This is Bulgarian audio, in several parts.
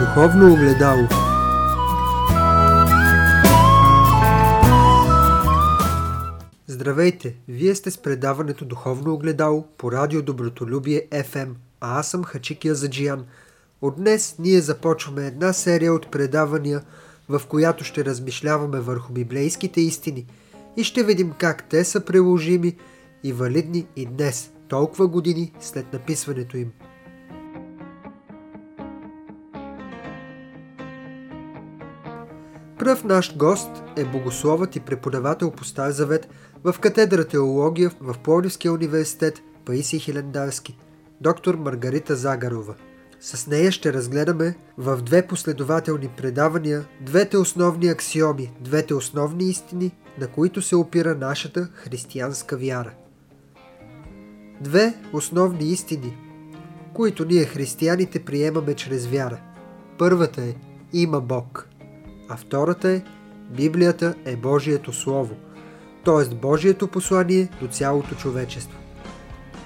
Духовно огледало Здравейте! Вие сте с предаването Духовно огледало по радио Добротолюбие FM, а аз съм Хачик Язаджиян. От днес ние започваме една серия от предавания, в която ще размишляваме върху библейските истини и ще видим как те са приложими и валидни и днес, толкова години след написването им. Пръв наш гост е богословът и преподавател по Стар Завет в катедра теология в Пловдивския университет Паиси Хилендарски, доктор Маргарита Загарова. С нея ще разгледаме в две последователни предавания двете основни аксиоми, двете основни истини, на които се опира нашата християнска вяра. Две основни истини, които ние християните приемаме чрез вяра. Първата е има Бог – а втората е Библията е Божието Слово, т.е. Божието послание до цялото човечество.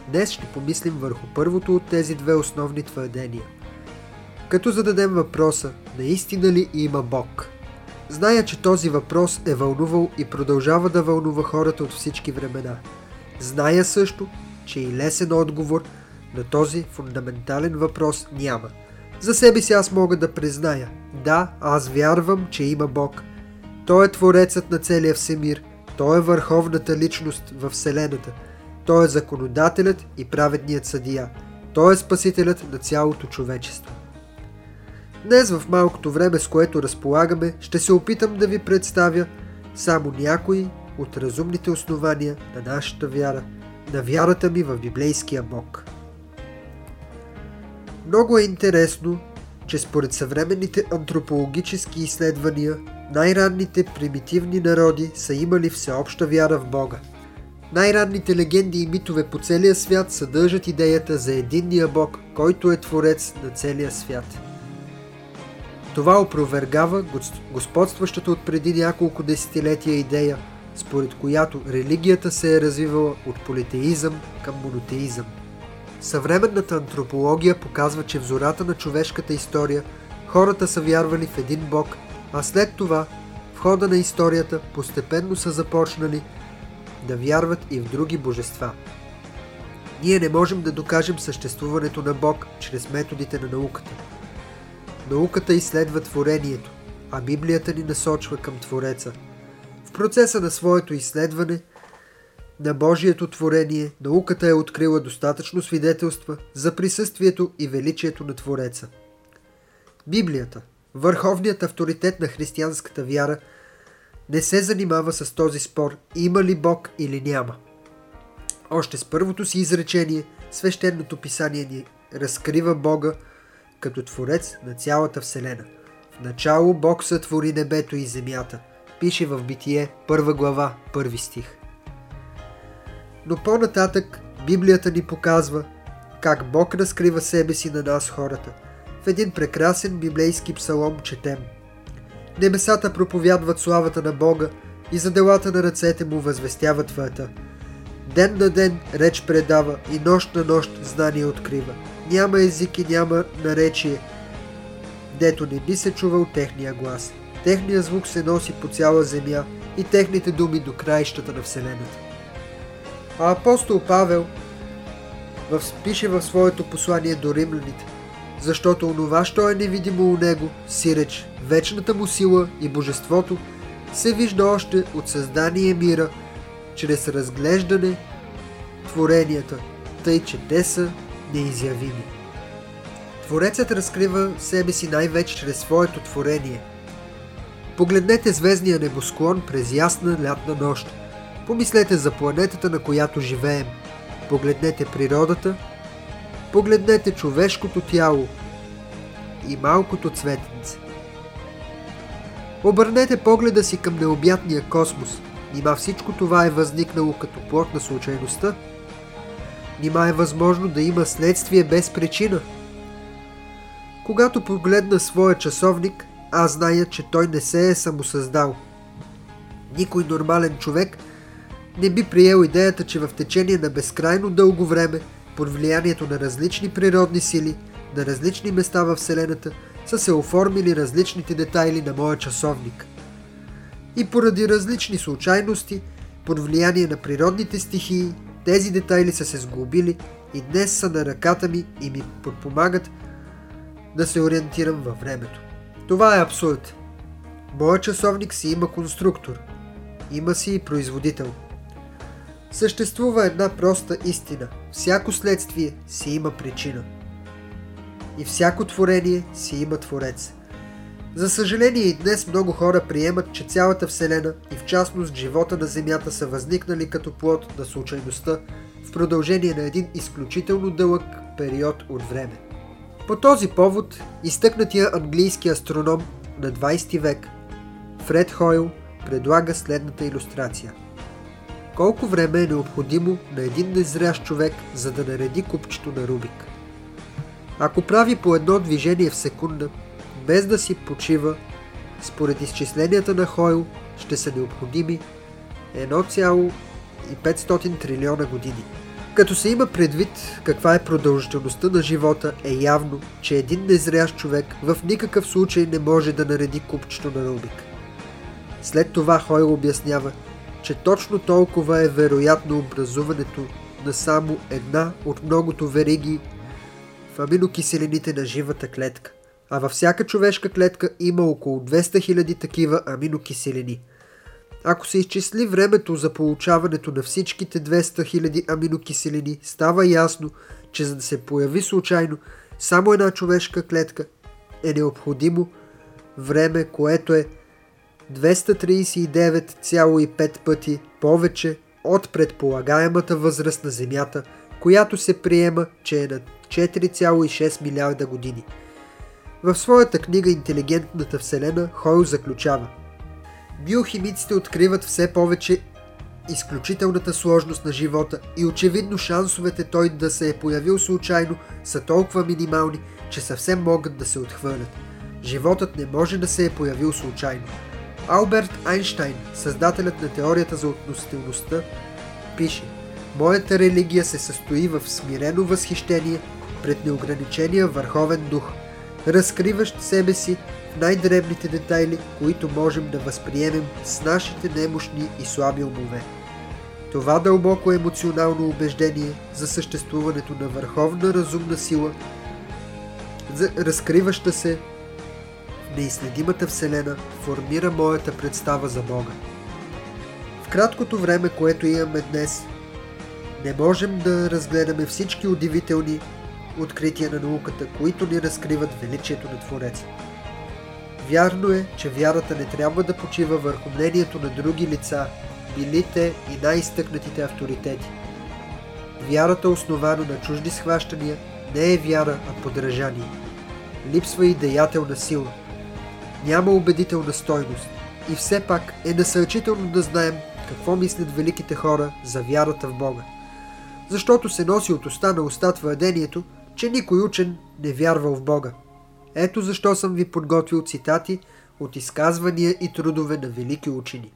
Днес ще помислим върху първото от тези две основни твърдения. Като зададем въпроса, наистина ли има Бог? Зная, че този въпрос е вълнувал и продължава да вълнува хората от всички времена. Зная също, че и лесен отговор на този фундаментален въпрос няма – за себе си аз мога да призная. Да, аз вярвам, че има Бог. Той е Творецът на целия всемир. Той е върховната личност във Вселената. Той е законодателят и праведният съдия. Той е спасителят на цялото човечество. Днес в малкото време, с което разполагаме, ще се опитам да ви представя само някои от разумните основания на нашата вяра, на вярата ми в библейския Бог. Много е интересно, че според съвременните антропологически изследвания, най-ранните примитивни народи са имали всеобща вяра в Бога. Най-ранните легенди и митове по целия свят съдържат идеята за единния Бог, който е Творец на целия свят. Това опровергава господстващата от преди няколко десетилетия идея, според която религията се е развивала от политеизъм към монотеизъм. Съвременната антропология показва, че в зората на човешката история хората са вярвали в един бог, а след това в хода на историята постепенно са започнали да вярват и в други божества. Ние не можем да докажем съществуването на Бог чрез методите на науката. Науката изследва творението, а Библията ни насочва към Твореца. В процеса на своето изследване – на Божието творение, науката е открила достатъчно свидетелства за присъствието и величието на Твореца. Библията, върховният авторитет на християнската вяра, не се занимава с този спор има ли Бог или няма. Още с първото си изречение, свещеното писание ни разкрива Бога като Творец на цялата Вселена. В начало Бог сътвори небето и земята, пише в Битие, първа глава, първи стих – но по-нататък Библията ни показва как Бог разкрива себе си на нас хората. В един прекрасен библейски псалом четем Небесата проповядват славата на Бога и за делата на ръцете му възвестяват върта. Ден на ден реч предава и нощ на нощ знание открива. Няма език и няма наречие, дето не би се чувал техния глас. Техния звук се носи по цяла земя и техните думи до краищата на Вселената. А апостол Павел пише в своето послание до римляните, защото онова, що е невидимо у него, сиреч, вечната му сила и божеството, се вижда още от създание мира, чрез разглеждане творенията, тъй че те са неизявими. Творецът разкрива себе си най-вече чрез своето творение. Погледнете звездния небосклон през ясна лятна нощ – Помислете за планетата, на която живеем. Погледнете природата. Погледнете човешкото тяло и малкото цветенце. Обърнете погледа си към необятния космос. Нима всичко това е възникнало като плод на случайността? Нима е възможно да има следствие без причина? Когато погледна своя часовник, аз зная, че той не се е самосъздал. Никой нормален човек – не би приел идеята, че в течение на безкрайно дълго време, под влиянието на различни природни сили, на различни места в Вселената, са се оформили различните детайли на моя часовник. И поради различни случайности, под влияние на природните стихии, тези детайли са се сглобили и днес са на ръката ми и ми подпомагат да се ориентирам във времето. Това е абсурд. Моят часовник си има конструктор. Има си и производител. Съществува една проста истина. Всяко следствие си има причина. И всяко творение си има творец. За съжаление и днес много хора приемат, че цялата Вселена и в частност живота на Земята са възникнали като плод на случайността в продължение на един изключително дълъг период от време. По този повод, изтъкнатия английски астроном на 20 век Фред Хойл предлага следната иллюстрация. Колко време е необходимо на един незрящ човек, за да нареди купчето на Рубик? Ако прави по едно движение в секунда, без да си почива, според изчисленията на Хойл ще са необходими 1,500 трилиона години. Като се има предвид каква е продължителността на живота, е явно, че един незрящ човек в никакъв случай не може да нареди купчето на Рубик. След това Хойл обяснява, че точно толкова е вероятно образуването на само една от многото вериги в аминокиселините на живата клетка. А във всяка човешка клетка има около 200 000 такива аминокиселини. Ако се изчисли времето за получаването на всичките 200 000 аминокиселини, става ясно, че за да се появи случайно само една човешка клетка е необходимо време, което е 239,5 пъти повече от предполагаемата възраст на Земята, която се приема, че е на 4,6 милиарда години. В своята книга Интелигентната Вселена Хойл заключава Биохимиците откриват все повече изключителната сложност на живота и очевидно шансовете той да се е появил случайно са толкова минимални, че съвсем могат да се отхвърлят. Животът не може да се е появил случайно. Алберт Айнштайн, създателят на теорията за относителността, пише Моята религия се състои в смирено възхищение пред неограничения върховен дух, разкриващ себе си в най-дребните детайли, които можем да възприемем с нашите немощни и слаби умове. Това дълбоко емоционално убеждение за съществуването на върховна разумна сила, разкриваща се неизследимата Вселена, формира моята представа за Бога. В краткото време, което имаме днес, не можем да разгледаме всички удивителни открития на науката, които ни разкриват величието на Твореца. Вярно е, че вярата не трябва да почива върху мнението на други лица, билите и най-изтъкнатите авторитети. Вярата, основана на чужди схващания, не е вяра, а подражание. Липсва и деятелна сила. Няма убедителна стойност. И все пак е насърчително да знаем какво мислят великите хора за вярата в Бога. Защото се носи от уста на уста твърдението, че никой учен не вярвал в Бога. Ето защо съм ви подготвил цитати от изказвания и трудове на велики учени.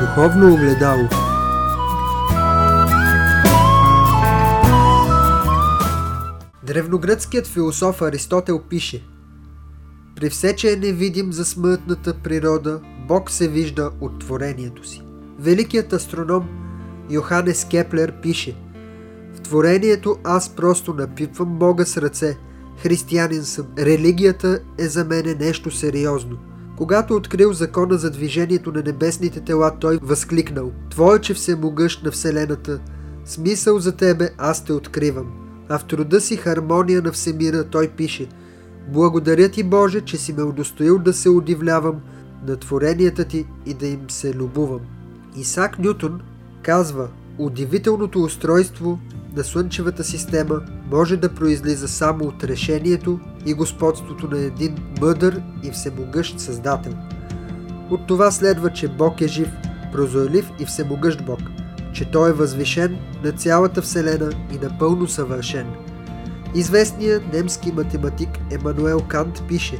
Духовно огледало Древногръцкият философ Аристотел пише При все, че е невидим за смъртната природа, Бог се вижда от творението си. Великият астроном Йоханес Кеплер пише – творението аз просто напипвам Бога с ръце. Християнин съм. Религията е за мене нещо сериозно. Когато открил закона за движението на небесните тела, той възкликнал Твое, че всемогъщ на Вселената, смисъл за тебе аз те откривам. А в труда си хармония на Всемира той пише Благодаря ти, Боже, че си ме удостоил да се удивлявам на творенията ти и да им се любувам. Исак Нютон казва Удивителното устройство на Слънчевата система може да произлиза само от решението и господството на един мъдър и всемогъщ Създател. От това следва, че Бог е жив, прозорлив и всемогъщ Бог, че Той е възвишен на цялата Вселена и напълно съвършен. Известният немски математик Емануел Кант пише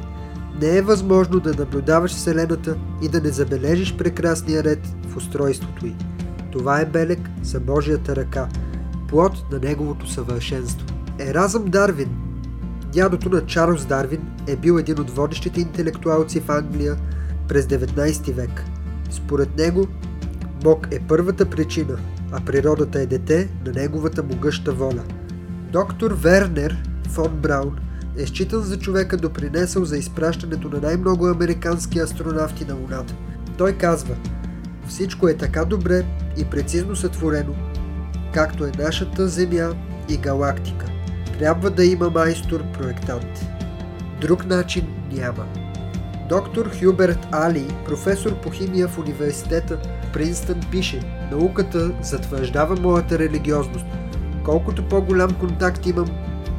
Не е възможно да наблюдаваш Вселената и да не забележиш прекрасния ред в устройството й. Това е белег за Божията ръка – плод на неговото съвършенство. Еразъм Дарвин Дядото на Чарлз Дарвин е бил един от водещите интелектуалци в Англия през 19 век. Според него, Бог е първата причина, а природата е дете на неговата могъща воля. Доктор Вернер фон Браун е считан за човека допринесъл за изпращането на най-много американски астронавти на Луната. Той казва, всичко е така добре и прецизно сътворено, както е нашата Земя и галактика. Трябва да има майстор-проектант. Друг начин няма. Доктор Хюберт Али, професор по химия в университета Принстън, пише Науката затвърждава моята религиозност. Колкото по-голям контакт имам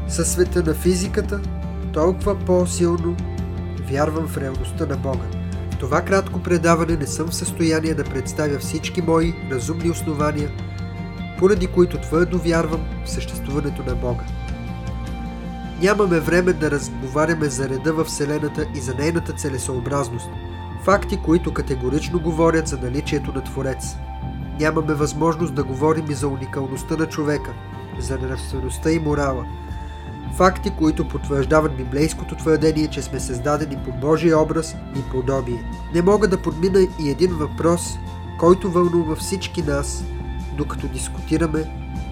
със света на физиката, толкова по-силно вярвам в реалността на Бога. Това кратко предаване не съм в състояние да представя всички мои разумни основания, поради които твърдо вярвам в съществуването на Бога. Нямаме време да разговаряме за реда във Вселената и за нейната целесообразност. Факти, които категорично говорят за наличието на Творец. Нямаме възможност да говорим и за уникалността на човека, за нравствеността и морала. Факти, които потвърждават библейското твърдение, че сме създадени по Божия образ и подобие. Не мога да подмина и един въпрос, който вълнува всички нас, докато дискутираме,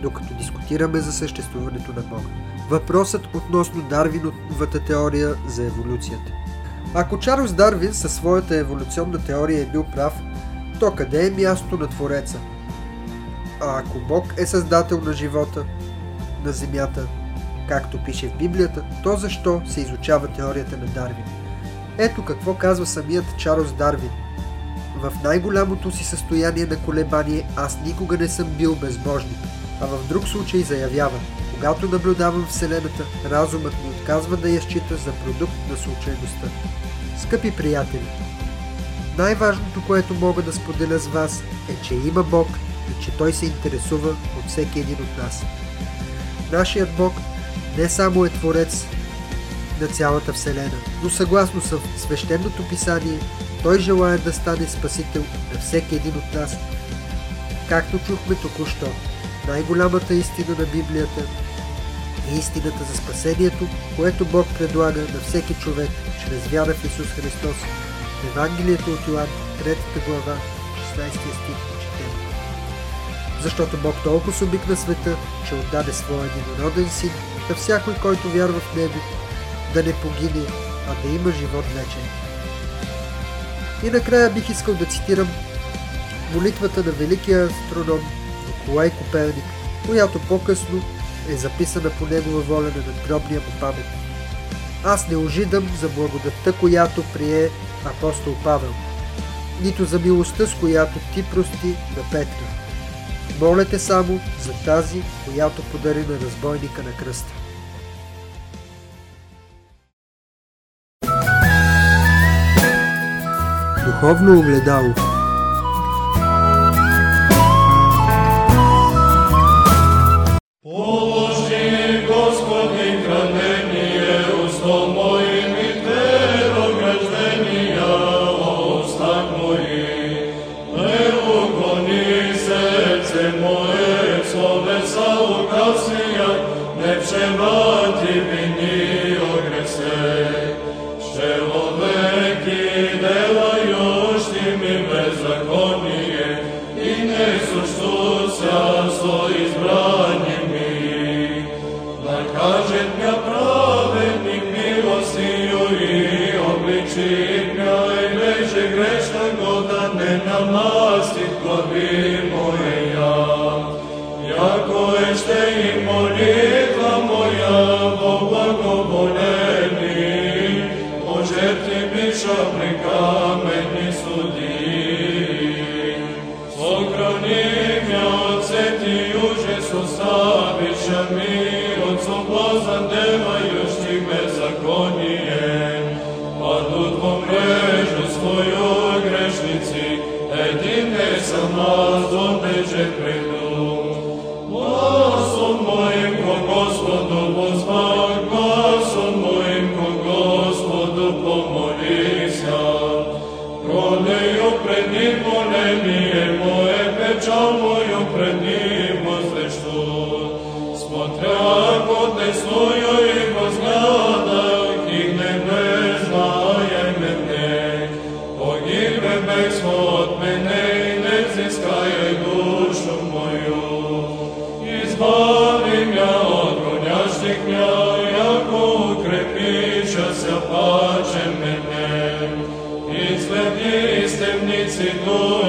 докато дискутираме за съществуването на Бога въпросът относно Дарвиновата теория за еволюцията. Ако Чарлз Дарвин със своята еволюционна теория е бил прав, то къде е място на Твореца? А ако Бог е създател на живота, на Земята, както пише в Библията, то защо се изучава теорията на Дарвин? Ето какво казва самият Чарлз Дарвин. В най-голямото си състояние на колебание аз никога не съм бил безбожник, а в друг случай заявява – когато наблюдавам Вселената, разумът ми отказва да я счита за продукт на случайността. Скъпи приятели, най-важното, което мога да споделя с вас е, че има Бог и че Той се интересува от всеки един от нас. Нашият Бог не само е Творец на цялата Вселена, но съгласно с свещеното писание, Той желая да стане Спасител на всеки един от нас. Както чухме току-що, най-голямата истина на Библията е истината за спасението, което Бог предлага на всеки човек чрез вяра в Исус Христос. В Евангелието от Йоан, 3 глава, 16 стих четем. Защото Бог толкова обикна света, че отдаде своя единороден син, да всякой, който вярва в Него, да не погине, а да има живот вечен. И накрая бих искал да цитирам молитвата на великия астроном Николай Коперник, която по-късно е записана по негова воля на надгробния му памет. Аз не ожидам за благодатта, която прие апостол Павел, нито за милостта, с която ти прости на Петра. Моля те само за тази, която подари на разбойника на кръста. Духовно огледало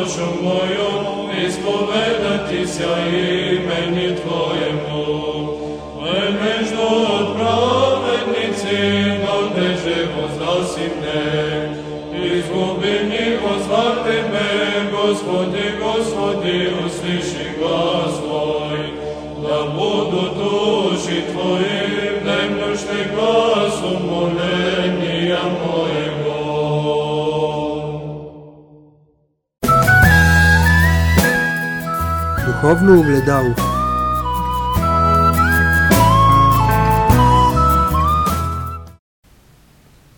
dušo mojom, ispovedati sja imeni Tvojemu. Lemeš do pravednicima, gde život zasimne, izgubim njiho zvar Tebe, Gospodi, Gospodi, usliši glas Tvoj, da budu duši Tvojim, nemnošte glasom molim. Духовно огледало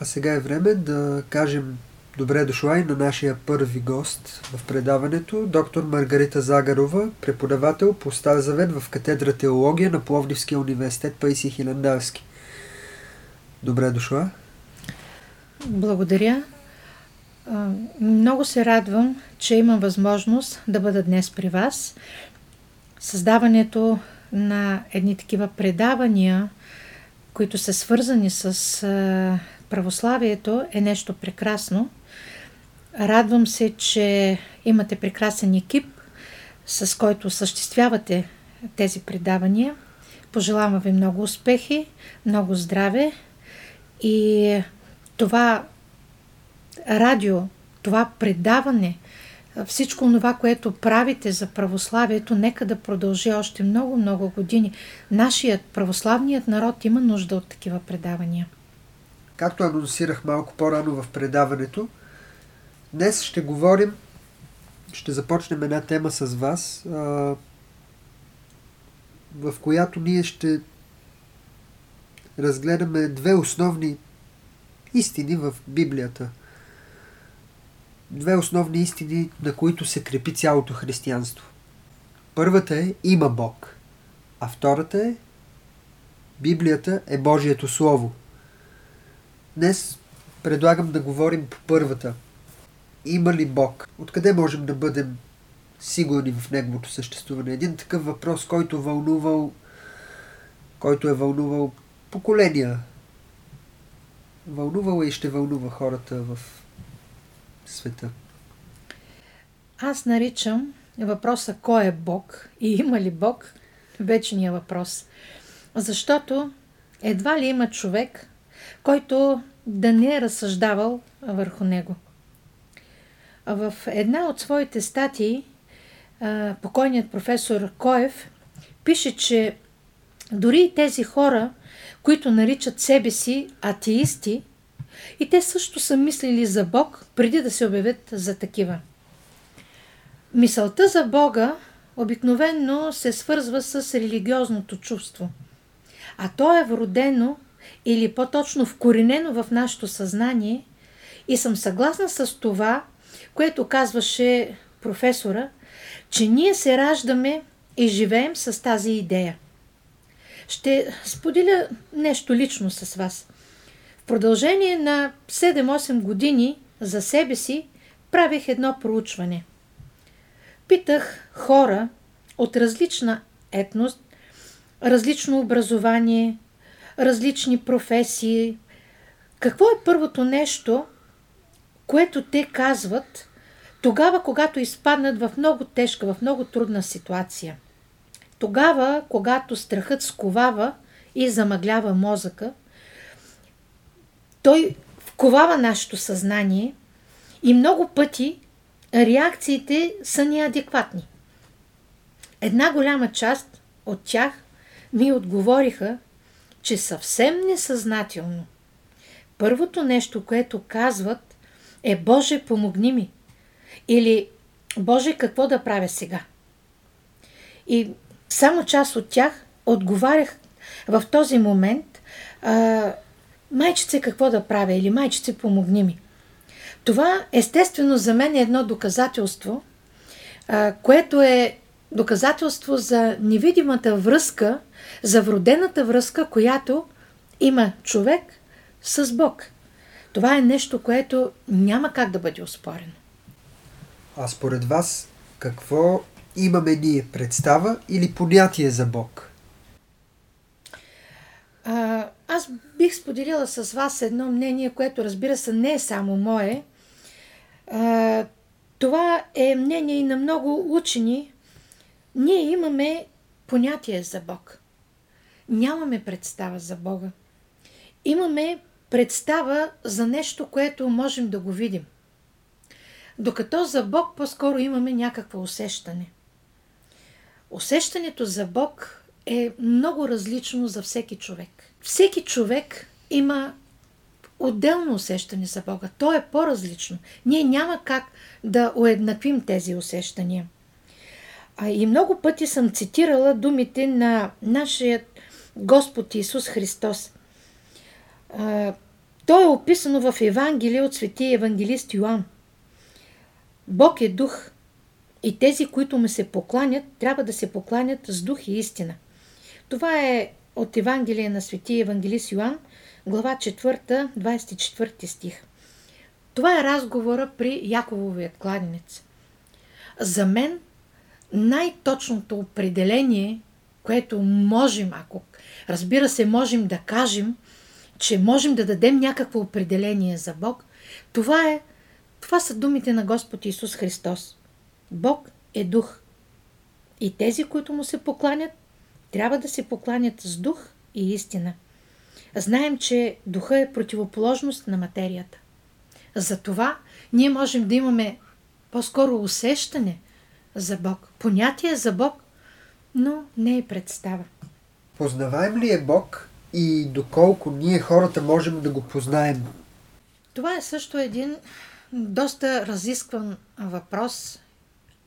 А сега е време да кажем добре дошла и на нашия първи гост в предаването, доктор Маргарита Загарова, преподавател по Стар Завет в катедра теология на Пловдивския университет Паиси Хилендарски. Добре дошла. Благодаря. Много се радвам, че имам възможност да бъда днес при вас. Създаването на едни такива предавания, които са свързани с православието, е нещо прекрасно. Радвам се, че имате прекрасен екип, с който осъществявате тези предавания. Пожелавам ви много успехи, много здраве и това радио, това предаване, всичко това, което правите за православието, нека да продължи още много-много години. Нашият православният народ има нужда от такива предавания. Както анонсирах малко по-рано в предаването, днес ще говорим, ще започнем една тема с вас, в която ние ще разгледаме две основни истини в Библията. Две основни истини, на които се крепи цялото християнство. Първата е има Бог, а втората е Библията е Божието Слово. Днес предлагам да говорим по първата. Има ли Бог? Откъде можем да бъдем сигурни в Неговото съществуване? Един такъв въпрос, който вълнувал, който е вълнувал поколения. Вълнувал и ще вълнува хората в света. Аз наричам въпроса кой е Бог и има ли Бог вечния въпрос. Защото едва ли има човек, който да не е разсъждавал върху него. В една от своите статии покойният професор Коев пише, че дори и тези хора, които наричат себе си атеисти, и те също са мислили за Бог преди да се обявят за такива. Мисълта за Бога обикновенно се свързва с религиозното чувство, а то е вродено или по-точно вкоренено в нашето съзнание и съм съгласна с това, което казваше професора, че ние се раждаме и живеем с тази идея. Ще споделя нещо лично с вас. Продължение на 7-8 години за себе си правих едно проучване. Питах хора от различна етност, различно образование, различни професии. Какво е първото нещо, което те казват тогава, когато изпаднат в много тежка, в много трудна ситуация? Тогава, когато страхът сковава и замъглява мозъка, той вковава нашето съзнание и много пъти реакциите са неадекватни. Една голяма част от тях ми отговориха, че съвсем несъзнателно първото нещо, което казват е Боже, помогни ми. Или Боже, какво да правя сега? И само част от тях отговарях в този момент а, майчице какво да правя или майчице помогни ми. Това естествено за мен е едно доказателство, което е доказателство за невидимата връзка, за вродената връзка, която има човек с Бог. Това е нещо, което няма как да бъде оспорено. А според вас, какво имаме ние? Представа или понятие за Бог? А, аз бих споделила с вас едно мнение, което разбира се не е само мое. Това е мнение и на много учени. Ние имаме понятие за Бог. Нямаме представа за Бога. Имаме представа за нещо, което можем да го видим. Докато за Бог по-скоро имаме някакво усещане. Усещането за Бог е много различно за всеки човек. Всеки човек има отделно усещане за Бога. То е по-различно. Ние няма как да уеднаквим тези усещания. А и много пъти съм цитирала думите на нашия Господ Исус Христос. А, то е описано в Евангелие от светия евангелист Йоанн. Бог е дух и тези, които му се покланят, трябва да се покланят с дух и истина. Това е от Евангелие на светия евангелист Йоанн, глава 4, 24 стих. Това е разговора при Якововият кладенец. За мен най-точното определение, което можем, ако разбира се, можем да кажем, че можем да дадем някакво определение за Бог, това, е, това са думите на Господ Исус Христос. Бог е дух. И тези, които му се покланят, трябва да се покланят с дух и истина. Знаем, че духа е противоположност на материята. Затова ние можем да имаме по-скоро усещане за Бог, понятие за Бог, но не е представа. Познаваем ли е Бог и доколко ние хората можем да го познаем? Това е също един доста разискван въпрос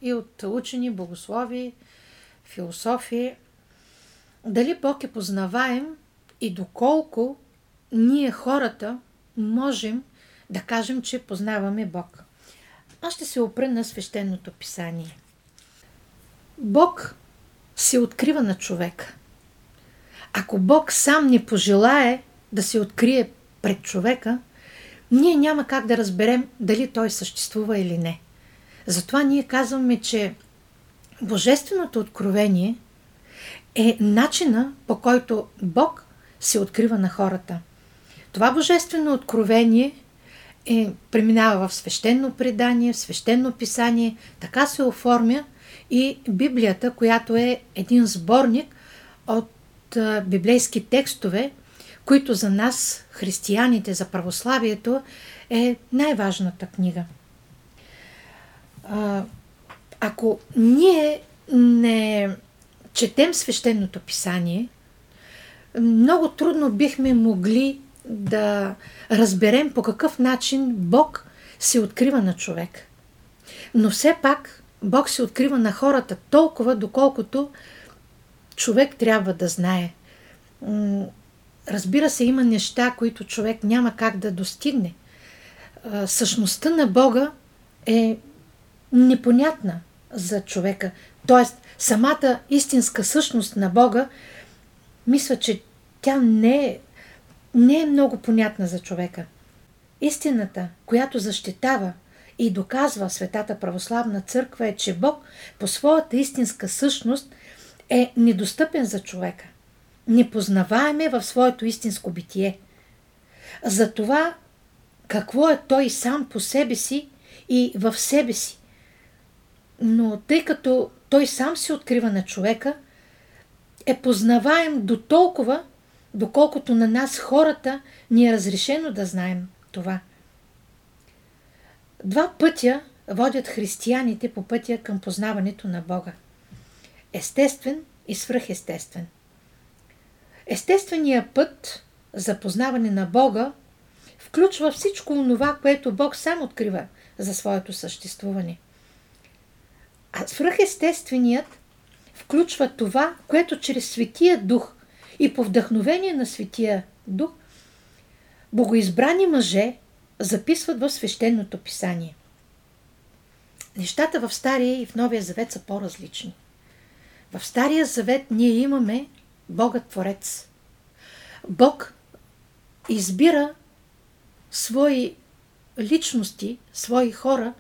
и от учени, богослови, философи. Дали Бог е познаваем и доколко ние хората можем да кажем, че познаваме Бог. Аз ще се опра на свещеното писание. Бог се открива на човека. Ако Бог сам не пожелае да се открие пред човека, ние няма как да разберем дали той съществува или не. Затова ние казваме, че Божественото откровение е начина по който Бог се открива на хората. Това Божествено откровение е, преминава в свещено предание, в свещено писание, така се оформя и Библията, която е един сборник от библейски текстове, които за нас, християните, за православието, е най-важната книга. Ако ние не четем свещеното писание, много трудно бихме могли да разберем по какъв начин Бог се открива на човек. Но все пак Бог се открива на хората толкова, доколкото човек трябва да знае. Разбира се, има неща, които човек няма как да достигне. Същността на Бога е непонятна за човека. Тоест, самата истинска същност на Бога, мисля, че тя не е не е много понятна за човека. Истината, която защитава и доказва Светата Православна църква е, че Бог по своята истинска същност е недостъпен за човека. Непознаваеме в своето истинско битие. За това какво е той сам по себе си и в себе си. Но тъй като той сам се открива на човека, е познаваем до толкова, доколкото на нас хората ни е разрешено да знаем това. Два пътя водят християните по пътя към познаването на Бога. Естествен и свръхестествен. Естественият път за познаване на Бога включва всичко онова, което Бог сам открива за своето съществуване. А свръхестественият включва това, което чрез Светия Дух и по вдъхновение на Светия Дух, богоизбрани мъже записват в свещеното писание. Нещата в Стария и в Новия Завет са по-различни. В Стария Завет ние имаме Бога Творец. Бог избира свои личности, свои хора,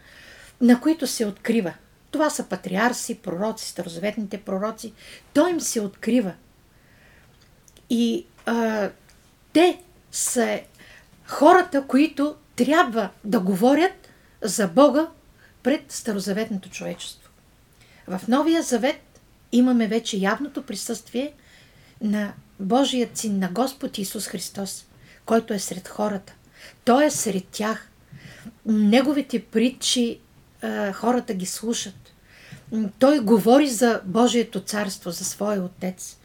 на които се открива. Това са патриарси, пророци, старозаветните пророци. Той им се открива – и а, те са хората, които трябва да говорят за Бога пред Старозаветното човечество. В Новия Завет имаме вече явното присъствие на Божият син, на Господ Исус Христос, който е сред хората. Той е сред тях. Неговите притчи хората ги слушат. Той говори за Божието царство, за своя отец.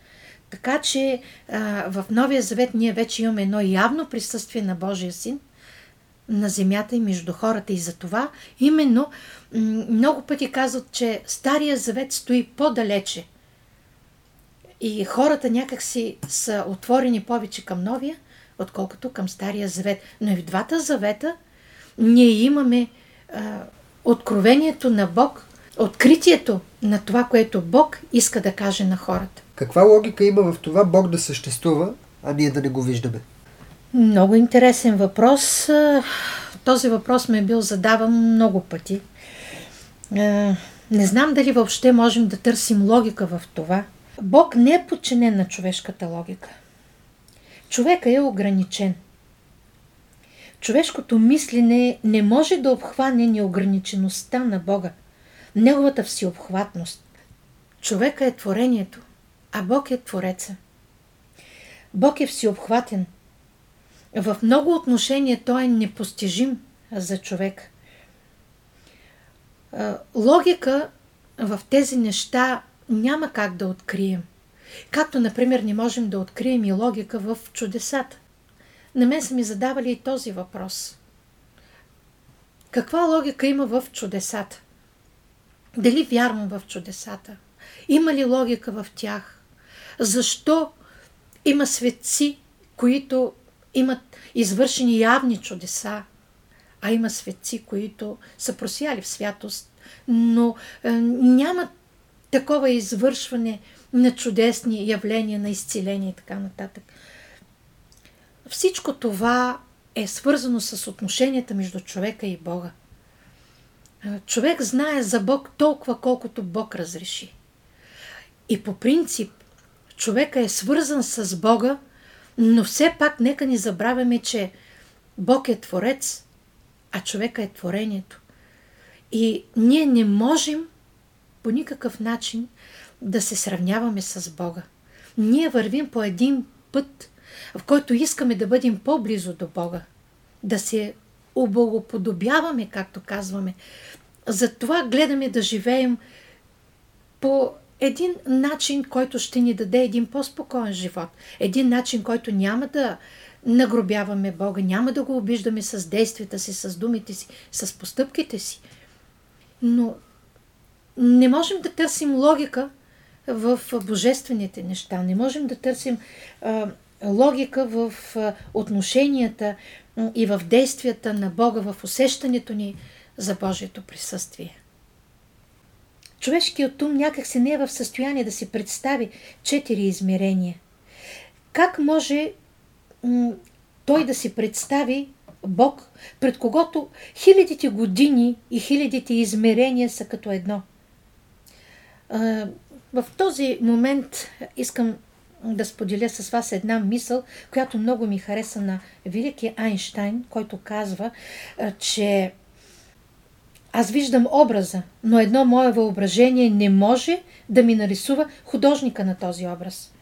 Така че а, в Новия Завет ние вече имаме едно явно присъствие на Божия син на земята и между хората. И за това именно много пъти казват, че Стария Завет стои по-далече. И хората някакси са отворени повече към Новия, отколкото към Стария Завет. Но и в двата завета ние имаме а, откровението на Бог, откритието на това, което Бог иска да каже на хората. Каква логика има в това Бог да съществува, а ние да не го виждаме? Много интересен въпрос. Този въпрос ме е бил задаван много пъти. Не знам дали въобще можем да търсим логика в това. Бог не е подчинен на човешката логика. Човека е ограничен. Човешкото мислене не може да обхване неограничеността на Бога, неговата всеобхватност. Човека е творението, а Бог е Твореца. Бог е всеобхватен. В много отношения той е непостижим за човек. Логика в тези неща няма как да открием. Както, например, не можем да открием и логика в чудесата. На мен са ми задавали и този въпрос. Каква логика има в чудесата? Дали вярвам в чудесата? Има ли логика в тях? Защо има светци, които имат извършени явни чудеса, а има светци, които са просяли в святост, но е, нямат такова извършване на чудесни явления, на изцеление и така нататък. Всичко това е свързано с отношенията между човека и Бога. Човек знае за Бог толкова, колкото Бог разреши. И по принцип, човека е свързан с Бога, но все пак нека ни забравяме, че Бог е Творец, а човека е творението. И ние не можем по никакъв начин да се сравняваме с Бога. Ние вървим по един път, в който искаме да бъдем по-близо до Бога, да се облагоподобяваме, както казваме. Затова гледаме да живеем по един начин, който ще ни даде един по-спокоен живот. Един начин, който няма да нагробяваме Бога, няма да го обиждаме с действията си, с думите си, с постъпките си. Но не можем да търсим логика в божествените неща. Не можем да търсим а, логика в отношенията и в действията на Бога, в усещането ни за Божието присъствие. Човешкият ум някак се не е в състояние да си представи четири измерения. Как може той да си представи Бог, пред когото хилядите години и хилядите измерения са като едно? В този момент искам да споделя с вас една мисъл, която много ми хареса на великия Айнштайн, който казва, че аз виждам образа, но едно мое въображение не може да ми нарисува художника на този образ.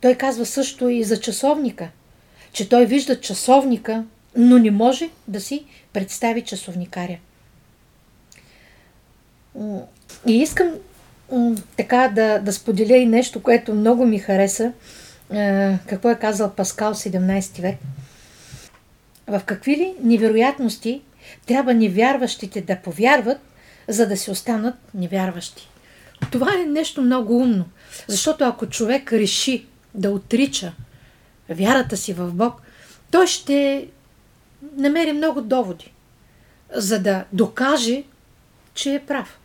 Той казва също и за часовника, че той вижда часовника, но не може да си представи часовникаря. И искам така да, да споделя и нещо, което много ми хареса, какво е казал Паскал 17 век. В какви ли невероятности трябва невярващите да повярват, за да се останат невярващи. Това е нещо много умно, защото ако човек реши да отрича вярата си в Бог, той ще намери много доводи, за да докаже, че е прав.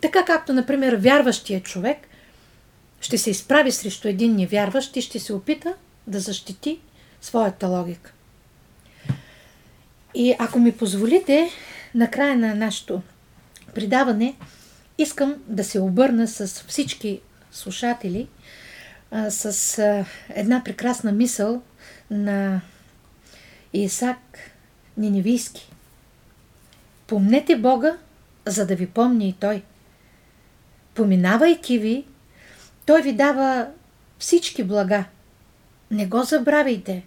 Така както, например, вярващия човек ще се изправи срещу един невярващ и ще се опита да защити своята логика. И ако ми позволите, на края на нашето предаване, искам да се обърна с всички слушатели а, с а, една прекрасна мисъл на Исак Ниневийски. Помнете Бога за да ви помни и Той. Поминавайки ви, Той ви дава всички блага. Не го забравяйте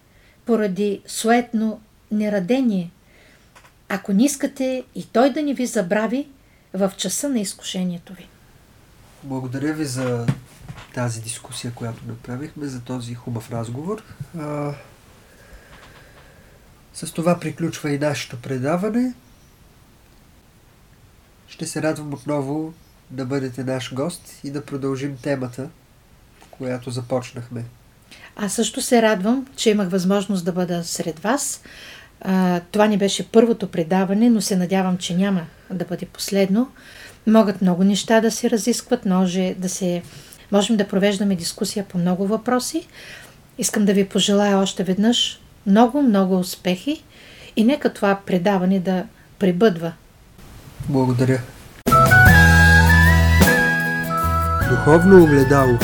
поради суетно нерадение. Ако не искате и Той да не ви забрави в часа на изкушението ви. Благодаря ви за тази дискусия, която направихме, за този хубав разговор. А, с това приключва и нашето предаване. Ще се радвам отново да бъдете наш гост и да продължим темата, която започнахме. Аз също се радвам, че имах възможност да бъда сред вас. А, това не беше първото предаване, но се надявам, че няма да бъде последно. Могат много неща да се разискват, може да се, можем да провеждаме дискусия по много въпроси. Искам да ви пожелая още веднъж много, много успехи и нека това предаване да пребъдва. Благодаря. Духовно огледало